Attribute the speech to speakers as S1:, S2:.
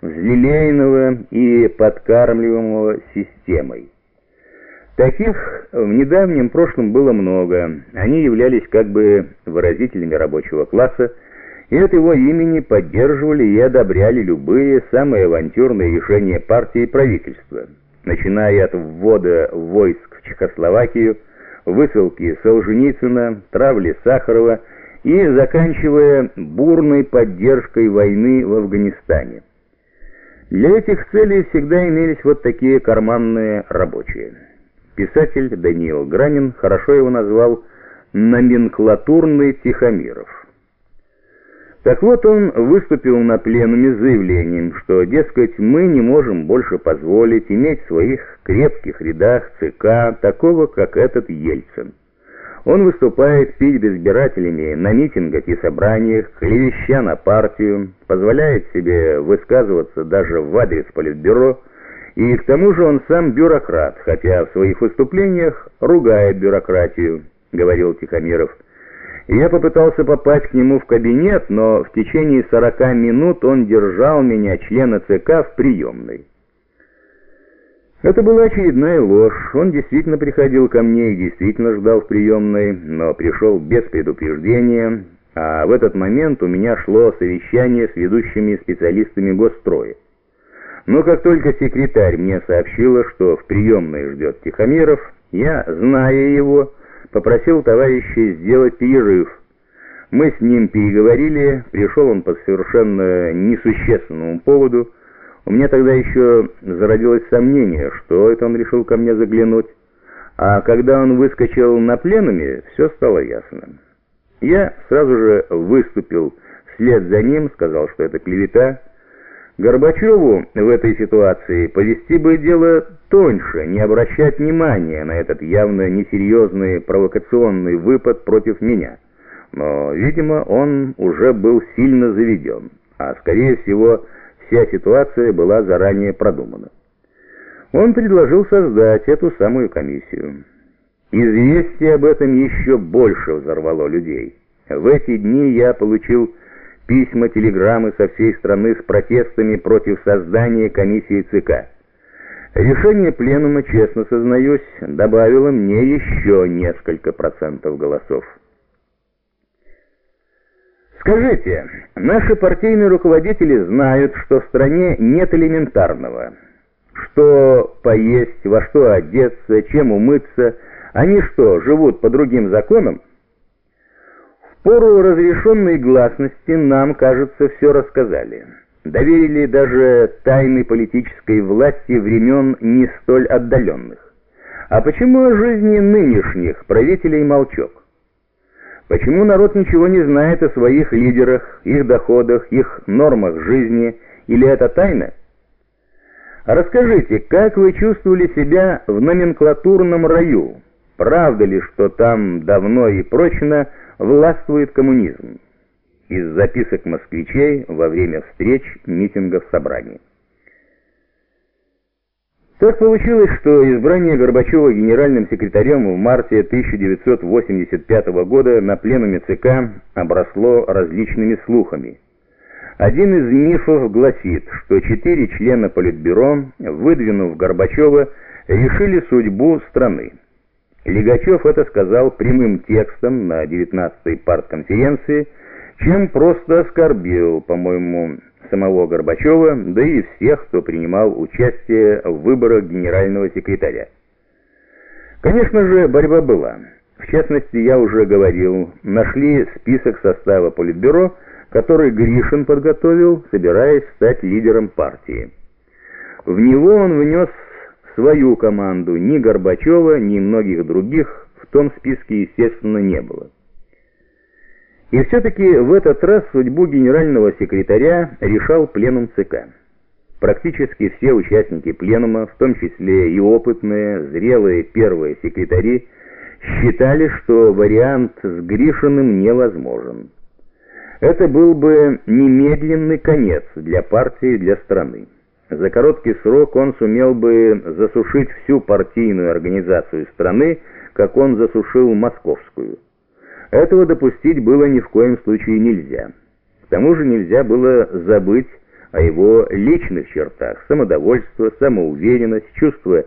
S1: взлелеянного и подкармливаемого системой. Таких в недавнем прошлом было много. Они являлись как бы выразителями рабочего класса, и от его имени поддерживали и одобряли любые самые авантюрные решения партии и правительства, начиная от ввода войск в Чехословакию, высылки Солженицына, травли Сахарова и заканчивая бурной поддержкой войны в Афганистане. Для этих целей всегда имелись вот такие карманные рабочие. Писатель Даниил Гранин хорошо его назвал «номенклатурный Тихомиров». Так вот, он выступил на пленуме с заявлением, что, дескать, мы не можем больше позволить иметь в своих крепких рядах ЦК такого, как этот Ельцин. Он выступает перед избирателями на митингах и собраниях, клевеща на партию, позволяет себе высказываться даже в адрес Политбюро, и к тому же он сам бюрократ, хотя в своих выступлениях ругает бюрократию, говорил Тихомиров. Я попытался попасть к нему в кабинет, но в течение 40 минут он держал меня, члена ЦК, в приемной. Это была очередная ложь. Он действительно приходил ко мне и действительно ждал в приемной, но пришел без предупреждения, а в этот момент у меня шло совещание с ведущими специалистами госстроя. Но как только секретарь мне сообщила, что в приемной ждет Тихомиров, я, зная его, попросил товарищей сделать перерыв. Мы с ним переговорили, пришел он по совершенно несущественному поводу. У меня тогда еще зародилось сомнение, что это он решил ко мне заглянуть. А когда он выскочил на пленуме, все стало ясно. Я сразу же выступил вслед за ним, сказал, что это клевета, Горбачеву в этой ситуации повести бы дело тоньше, не обращать внимания на этот явно несерьезный провокационный выпад против меня. Но, видимо, он уже был сильно заведен, а, скорее всего, вся ситуация была заранее продумана. Он предложил создать эту самую комиссию. Известие об этом еще больше взорвало людей. В эти дни я получил письма, телеграммы со всей страны с протестами против создания комиссии ЦК. Решение пленума, честно сознаюсь, добавило мне еще несколько процентов голосов. Скажите, наши партийные руководители знают, что в стране нет элементарного. Что поесть, во что одеться, чем умыться. Они что, живут по другим законам? пору разрешенной гласности нам, кажется, все рассказали. Доверили даже тайны политической власти времен не столь отдаленных. А почему о жизни нынешних правителей молчок? Почему народ ничего не знает о своих лидерах, их доходах, их нормах жизни, или это тайна? Расскажите, как вы чувствовали себя в номенклатурном раю? Правда ли, что там давно и прочно властвует коммунизм. Из записок москвичей во время встреч, митингов, собраний. Так получилось, что избрание Горбачева генеральным секретарем в марте 1985 года на пленуме ЦК обросло различными слухами. Один из мифов гласит, что четыре члена Политбюро, выдвинув Горбачева, решили судьбу страны. Легачев это сказал прямым текстом на 19-й партконференции, чем просто оскорбил, по-моему, самого Горбачева, да и всех, кто принимал участие в выборах генерального секретаря. Конечно же, борьба была. В частности, я уже говорил, нашли список состава Политбюро, который Гришин подготовил, собираясь стать лидером партии. В него он внес свою команду. Ни Горбачева, ни многих других в том списке, естественно, не было. И все-таки в этот раз судьбу генерального секретаря решал пленум ЦК. Практически все участники пленума, в том числе и опытные, зрелые первые секретари, считали, что вариант с Гришиным невозможен. Это был бы немедленный конец для партии и для страны. За короткий срок он сумел бы засушить всю партийную организацию страны, как он засушил московскую. Этого допустить было ни в коем случае нельзя. К тому же нельзя было забыть о его личных чертах, самодовольство, самоуверенность, чувство